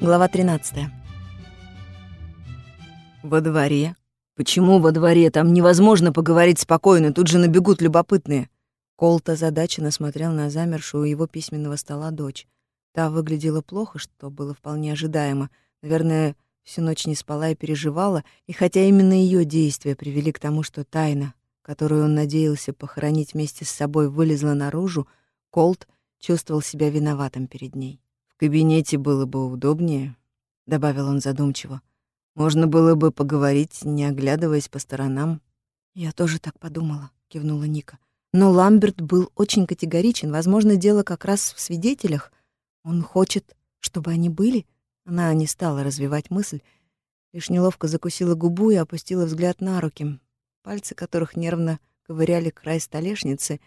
Глава 13. Во дворе? Почему во дворе? Там невозможно поговорить спокойно, тут же набегут любопытные. Колт озадаченно смотрел на замершую у его письменного стола дочь. Та выглядела плохо, что было вполне ожидаемо. Наверное, всю ночь не спала и переживала, и хотя именно ее действия привели к тому, что тайна, которую он надеялся похоронить вместе с собой, вылезла наружу, Колт чувствовал себя виноватым перед ней. «В кабинете было бы удобнее», — добавил он задумчиво. «Можно было бы поговорить, не оглядываясь по сторонам». «Я тоже так подумала», — кивнула Ника. Но Ламберт был очень категоричен. Возможно, дело как раз в свидетелях. Он хочет, чтобы они были. Она не стала развивать мысль, лишь неловко закусила губу и опустила взгляд на руки, пальцы которых нервно ковыряли край столешницы,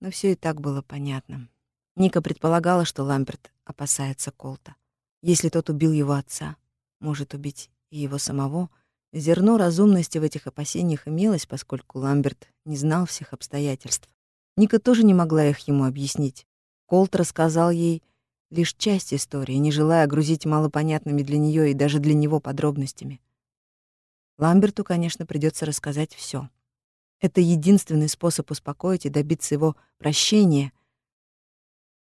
но все и так было понятно. Ника предполагала, что Ламберт опасается Колта. Если тот убил его отца, может убить и его самого. Зерно разумности в этих опасениях имелось, поскольку Ламберт не знал всех обстоятельств. Ника тоже не могла их ему объяснить. Колт рассказал ей лишь часть истории, не желая грузить малопонятными для нее и даже для него подробностями. Ламберту, конечно, придется рассказать все. Это единственный способ успокоить и добиться его прощения,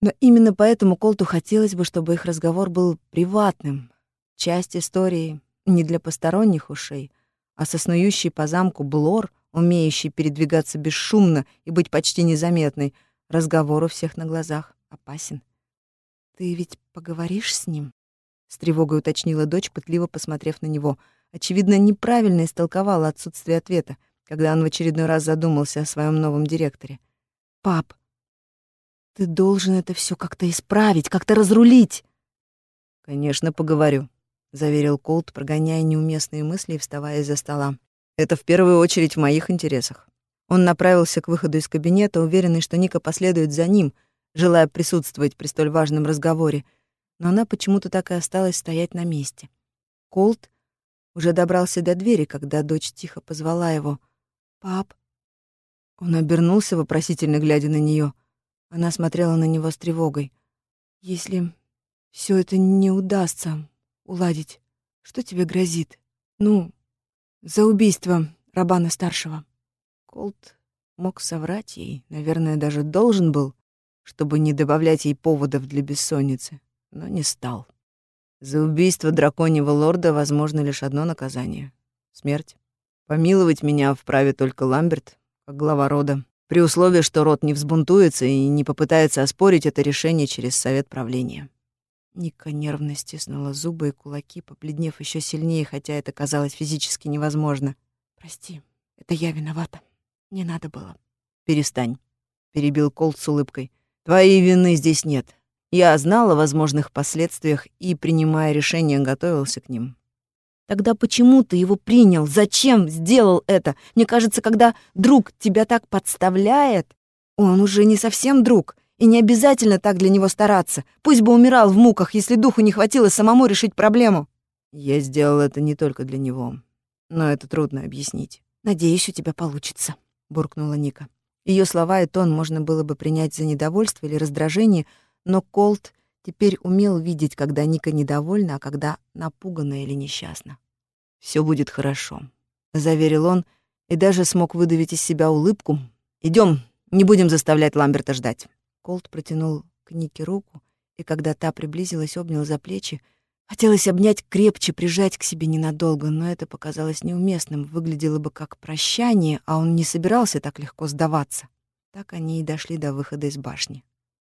но именно поэтому Колту хотелось бы, чтобы их разговор был приватным. Часть истории не для посторонних ушей, а соснующий по замку Блор, умеющий передвигаться бесшумно и быть почти незаметной, разговор у всех на глазах опасен. «Ты ведь поговоришь с ним?» — с тревогой уточнила дочь, пытливо посмотрев на него. Очевидно, неправильно истолковала отсутствие ответа, когда он в очередной раз задумался о своем новом директоре. «Пап, ты должен это все как-то исправить, как-то разрулить. Конечно, поговорю, заверил Колт, прогоняя неуместные мысли и вставая из-за стола. Это в первую очередь в моих интересах. Он направился к выходу из кабинета, уверенный, что Ника последует за ним, желая присутствовать при столь важном разговоре, но она почему-то так и осталась стоять на месте. Колт уже добрался до двери, когда дочь тихо позвала его. «Пап». Он обернулся, вопросительно глядя на нее. Она смотрела на него с тревогой. «Если все это не удастся уладить, что тебе грозит? Ну, за убийство Рабана-старшего». Колт мог соврать ей, наверное, даже должен был, чтобы не добавлять ей поводов для бессонницы, но не стал. За убийство драконьего лорда возможно лишь одно наказание — смерть. Помиловать меня вправе только Ламберт, как глава рода при условии, что род не взбунтуется и не попытается оспорить это решение через совет правления. Ника нервно стиснула зубы и кулаки, побледнев еще сильнее, хотя это казалось физически невозможно. «Прости, это я виновата. Не надо было». «Перестань», — перебил Колт с улыбкой. «Твоей вины здесь нет. Я знал о возможных последствиях и, принимая решение, готовился к ним. Тогда почему ты его принял? Зачем сделал это? Мне кажется, когда друг тебя так подставляет, он уже не совсем друг, и не обязательно так для него стараться. Пусть бы умирал в муках, если духу не хватило самому решить проблему. Я сделал это не только для него, но это трудно объяснить. Надеюсь, у тебя получится, буркнула Ника. Ее слова и тон можно было бы принять за недовольство или раздражение, но Колт Теперь умел видеть, когда Ника недовольна, а когда напугана или несчастна. Все будет хорошо», — заверил он и даже смог выдавить из себя улыбку. Идем, не будем заставлять Ламберта ждать». Колт протянул к Нике руку, и когда та приблизилась, обнял за плечи. Хотелось обнять крепче, прижать к себе ненадолго, но это показалось неуместным, выглядело бы как прощание, а он не собирался так легко сдаваться. Так они и дошли до выхода из башни.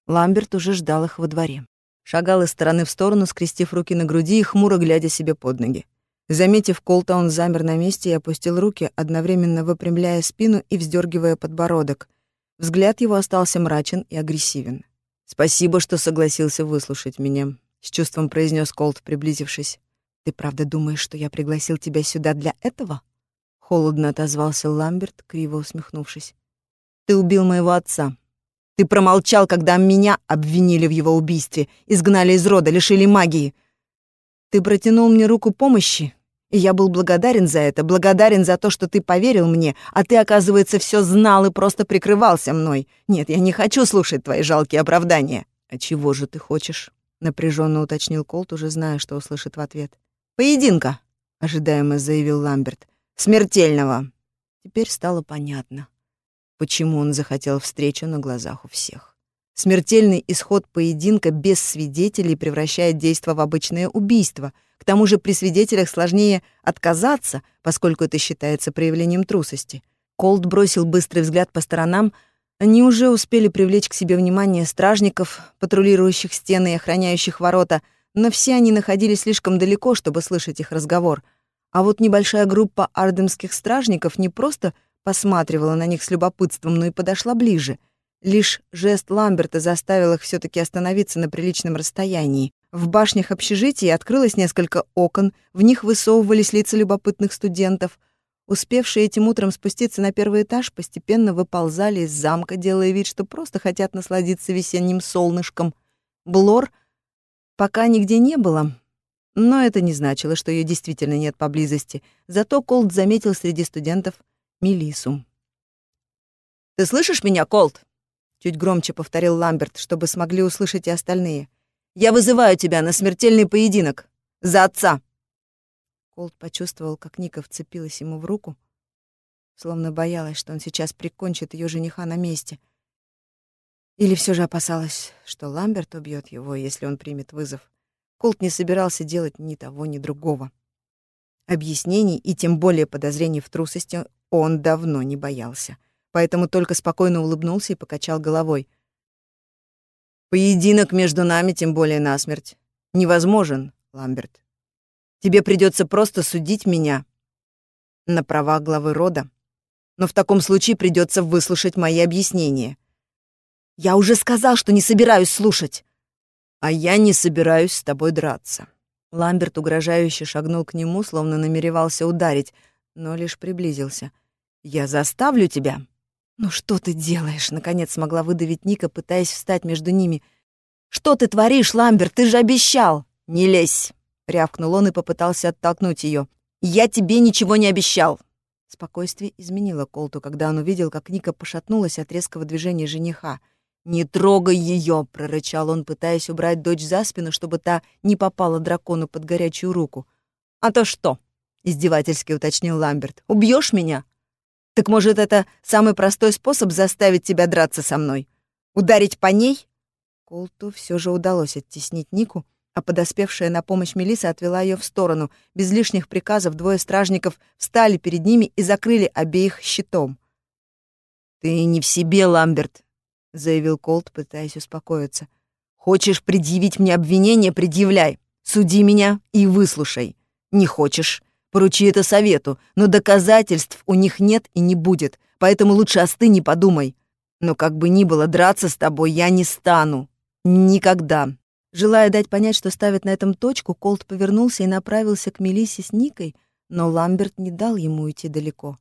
Ламберт уже ждал их во дворе шагал из стороны в сторону, скрестив руки на груди и хмуро глядя себе под ноги. Заметив Колта, он замер на месте и опустил руки, одновременно выпрямляя спину и вздергивая подбородок. Взгляд его остался мрачен и агрессивен. «Спасибо, что согласился выслушать меня», — с чувством произнес Колт, приблизившись. «Ты правда думаешь, что я пригласил тебя сюда для этого?» Холодно отозвался Ламберт, криво усмехнувшись. «Ты убил моего отца. Ты промолчал, когда меня обвинили в его убийстве, изгнали из рода, лишили магии. Ты протянул мне руку помощи, и я был благодарен за это, благодарен за то, что ты поверил мне, а ты, оказывается, все знал и просто прикрывался мной. Нет, я не хочу слушать твои жалкие оправдания. А чего же ты хочешь? напряженно уточнил Колт, уже зная, что услышит в ответ. «Поединка!» — ожидаемо заявил Ламберт. «Смертельного!» Теперь стало понятно, почему он захотел встречу на глазах у всех. Смертельный исход поединка без свидетелей превращает действо в обычное убийство. К тому же при свидетелях сложнее отказаться, поскольку это считается проявлением трусости. Колд бросил быстрый взгляд по сторонам. Они уже успели привлечь к себе внимание стражников, патрулирующих стены и охраняющих ворота, но все они находились слишком далеко, чтобы слышать их разговор — а вот небольшая группа ардемских стражников не просто посматривала на них с любопытством, но и подошла ближе. Лишь жест Ламберта заставил их все таки остановиться на приличном расстоянии. В башнях общежития открылось несколько окон, в них высовывались лица любопытных студентов. Успевшие этим утром спуститься на первый этаж постепенно выползали из замка, делая вид, что просто хотят насладиться весенним солнышком. Блор пока нигде не было, но это не значило, что ее действительно нет поблизости. Зато Колт заметил среди студентов Мелису. «Ты слышишь меня, Колт?» Чуть громче повторил Ламберт, чтобы смогли услышать и остальные. «Я вызываю тебя на смертельный поединок. За отца!» Колт почувствовал, как Ника вцепилась ему в руку, словно боялась, что он сейчас прикончит ее жениха на месте. Или все же опасалась, что Ламберт убьет его, если он примет вызов. Колт не собирался делать ни того, ни другого. Объяснений и тем более подозрений в трусости он давно не боялся, поэтому только спокойно улыбнулся и покачал головой. «Поединок между нами, тем более насмерть, невозможен, Ламберт. Тебе придется просто судить меня на права главы рода, но в таком случае придется выслушать мои объяснения». «Я уже сказал, что не собираюсь слушать!» а я не собираюсь с тобой драться». Ламберт угрожающе шагнул к нему, словно намеревался ударить, но лишь приблизился. «Я заставлю тебя». «Ну что ты делаешь?» — наконец смогла выдавить Ника, пытаясь встать между ними. «Что ты творишь, Ламберт? Ты же обещал!» «Не лезь!» — рявкнул он и попытался оттолкнуть ее. «Я тебе ничего не обещал!» Спокойствие изменило Колту, когда он увидел, как Ника пошатнулась от резкого движения жениха — «Не трогай ее!» — прорычал он, пытаясь убрать дочь за спину, чтобы та не попала дракону под горячую руку. «А то что?» — издевательски уточнил Ламберт. «Убьешь меня? Так может, это самый простой способ заставить тебя драться со мной? Ударить по ней?» Колту все же удалось оттеснить Нику, а подоспевшая на помощь Мелиса отвела ее в сторону. Без лишних приказов двое стражников встали перед ними и закрыли обеих щитом. «Ты не в себе, Ламберт», — заявил Колт, пытаясь успокоиться. «Хочешь предъявить мне обвинение — предъявляй. Суди меня и выслушай. Не хочешь — поручи это совету, но доказательств у них нет и не будет, поэтому лучше остынь и подумай. Но как бы ни было, драться с тобой я не стану. Никогда». Желая дать понять, что ставит на этом точку, Колт повернулся и направился к Мелиссе с Никой, но Ламберт не дал ему уйти далеко.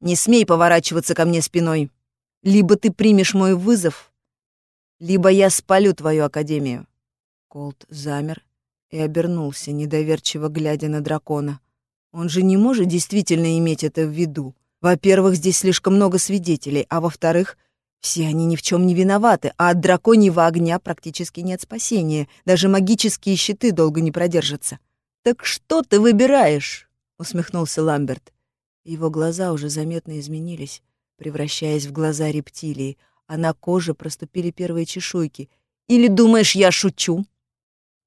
«Не смей поворачиваться ко мне спиной!» Либо ты примешь мой вызов, либо я спалю твою академию». Колт замер и обернулся, недоверчиво глядя на дракона. Он же не может действительно иметь это в виду. Во-первых, здесь слишком много свидетелей, а во-вторых, все они ни в чем не виноваты, а от драконьего огня практически нет спасения. Даже магические щиты долго не продержатся. «Так что ты выбираешь?» — усмехнулся Ламберт. Его глаза уже заметно изменились превращаясь в глаза рептилии, а на коже проступили первые чешуйки. «Или думаешь, я шучу?»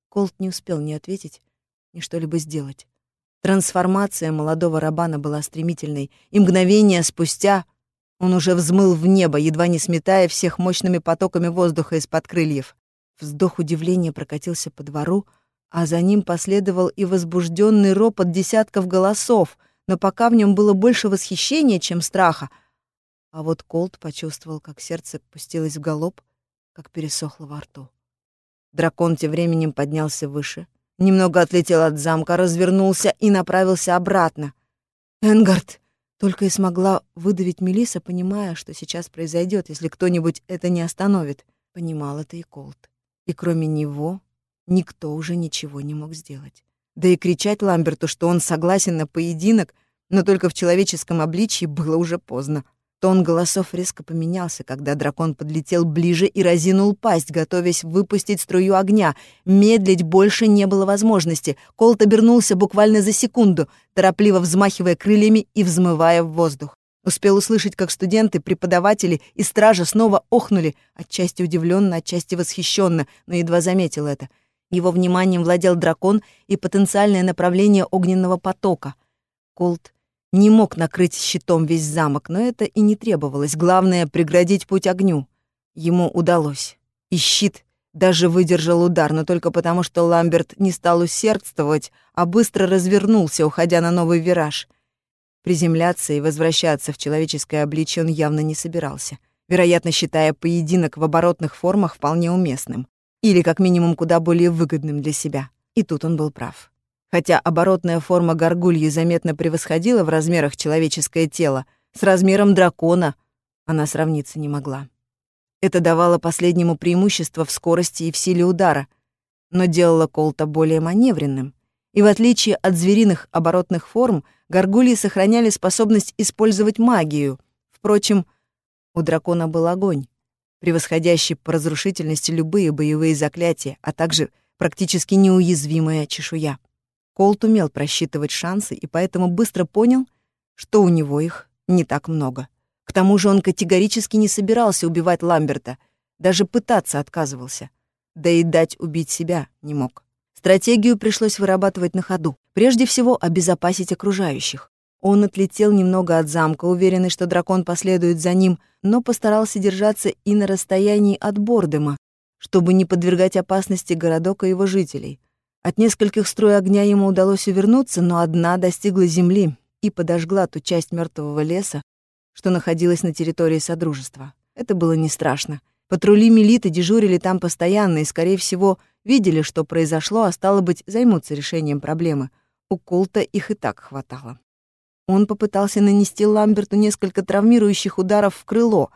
Колт не успел ни ответить, ни что-либо сделать. Трансформация молодого рабана была стремительной, и мгновение спустя он уже взмыл в небо, едва не сметая всех мощными потоками воздуха из-под крыльев. Вздох удивления прокатился по двору, а за ним последовал и возбужденный ропот десятков голосов, но пока в нем было больше восхищения, чем страха — а вот Колт почувствовал, как сердце пустилось в галоп, как пересохло во рту. Дракон тем временем поднялся выше, немного отлетел от замка, развернулся и направился обратно. «Энгард!» — только и смогла выдавить Мелиса, понимая, что сейчас произойдет, если кто-нибудь это не остановит. Понимал это и Колт. И кроме него никто уже ничего не мог сделать. Да и кричать Ламберту, что он согласен на поединок, но только в человеческом обличье, было уже поздно. Тон голосов резко поменялся, когда дракон подлетел ближе и разинул пасть, готовясь выпустить струю огня. Медлить больше не было возможности. Колт обернулся буквально за секунду, торопливо взмахивая крыльями и взмывая в воздух. Успел услышать, как студенты, преподаватели и стража снова охнули, отчасти удивленно, отчасти восхищенно, но едва заметил это. Его вниманием владел дракон и потенциальное направление огненного потока. Колт не мог накрыть щитом весь замок, но это и не требовалось. Главное — преградить путь огню. Ему удалось. И щит даже выдержал удар, но только потому, что Ламберт не стал усердствовать, а быстро развернулся, уходя на новый вираж. Приземляться и возвращаться в человеческое обличье он явно не собирался, вероятно, считая поединок в оборотных формах вполне уместным. Или, как минимум, куда более выгодным для себя. И тут он был прав. Хотя оборотная форма горгульи заметно превосходила в размерах человеческое тело, с размером дракона она сравниться не могла. Это давало последнему преимущество в скорости и в силе удара, но делало Колта более маневренным. И в отличие от звериных оборотных форм, горгульи сохраняли способность использовать магию. Впрочем, у дракона был огонь, превосходящий по разрушительности любые боевые заклятия, а также практически неуязвимая чешуя. Колт умел просчитывать шансы и поэтому быстро понял, что у него их не так много. К тому же он категорически не собирался убивать Ламберта, даже пытаться отказывался. Да и дать убить себя не мог. Стратегию пришлось вырабатывать на ходу. Прежде всего, обезопасить окружающих. Он отлетел немного от замка, уверенный, что дракон последует за ним, но постарался держаться и на расстоянии от Бордема, чтобы не подвергать опасности городок и его жителей. От нескольких струй огня ему удалось увернуться, но одна достигла земли и подожгла ту часть мертвого леса, что находилась на территории Содружества. Это было не страшно. Патрули милиты дежурили там постоянно и, скорее всего, видели, что произошло, а стало быть, займутся решением проблемы. У Култа их и так хватало. Он попытался нанести Ламберту несколько травмирующих ударов в крыло,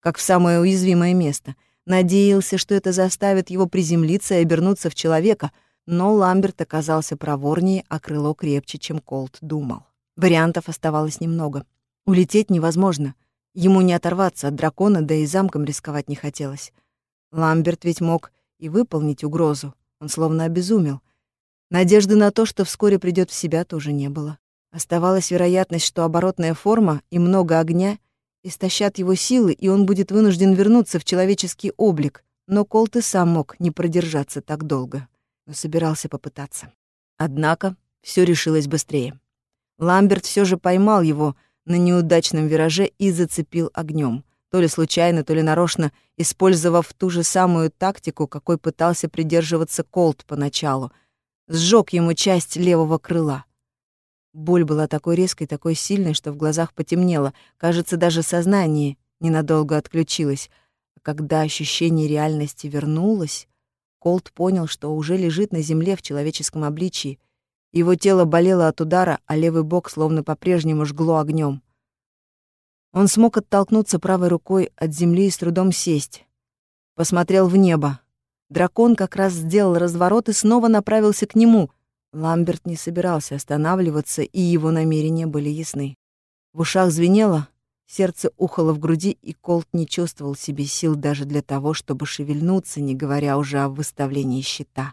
как в самое уязвимое место. Надеялся, что это заставит его приземлиться и обернуться в человека — но Ламберт оказался проворнее, а крыло крепче, чем Колт думал. Вариантов оставалось немного. Улететь невозможно. Ему не оторваться от дракона, да и замком рисковать не хотелось. Ламберт ведь мог и выполнить угрозу. Он словно обезумел. Надежды на то, что вскоре придет в себя, тоже не было. Оставалась вероятность, что оборотная форма и много огня истощат его силы, и он будет вынужден вернуться в человеческий облик. Но Колт и сам мог не продержаться так долго но собирался попытаться. Однако все решилось быстрее. Ламберт все же поймал его на неудачном вираже и зацепил огнем, то ли случайно, то ли нарочно, использовав ту же самую тактику, какой пытался придерживаться Колт поначалу. Сжег ему часть левого крыла. Боль была такой резкой, такой сильной, что в глазах потемнело. Кажется, даже сознание ненадолго отключилось. А когда ощущение реальности вернулось, Колт понял, что уже лежит на земле в человеческом обличии. Его тело болело от удара, а левый бок словно по-прежнему жгло огнем. Он смог оттолкнуться правой рукой от земли и с трудом сесть. Посмотрел в небо. Дракон как раз сделал разворот и снова направился к нему. Ламберт не собирался останавливаться, и его намерения были ясны. В ушах звенело, Сердце ухало в груди, и Колт не чувствовал себе сил даже для того, чтобы шевельнуться, не говоря уже о выставлении щита.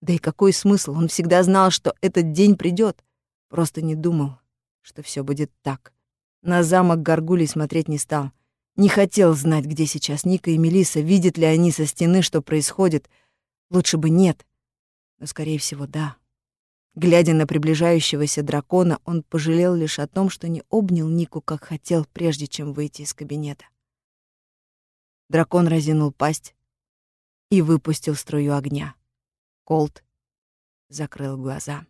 Да и какой смысл? Он всегда знал, что этот день придет. Просто не думал, что все будет так. На замок Гаргулей смотреть не стал. Не хотел знать, где сейчас Ника и Мелиса, видят ли они со стены, что происходит. Лучше бы нет. Но, скорее всего, да. Глядя на приближающегося дракона, он пожалел лишь о том, что не обнял Нику, как хотел, прежде чем выйти из кабинета. Дракон разинул пасть и выпустил струю огня. Колт закрыл глаза.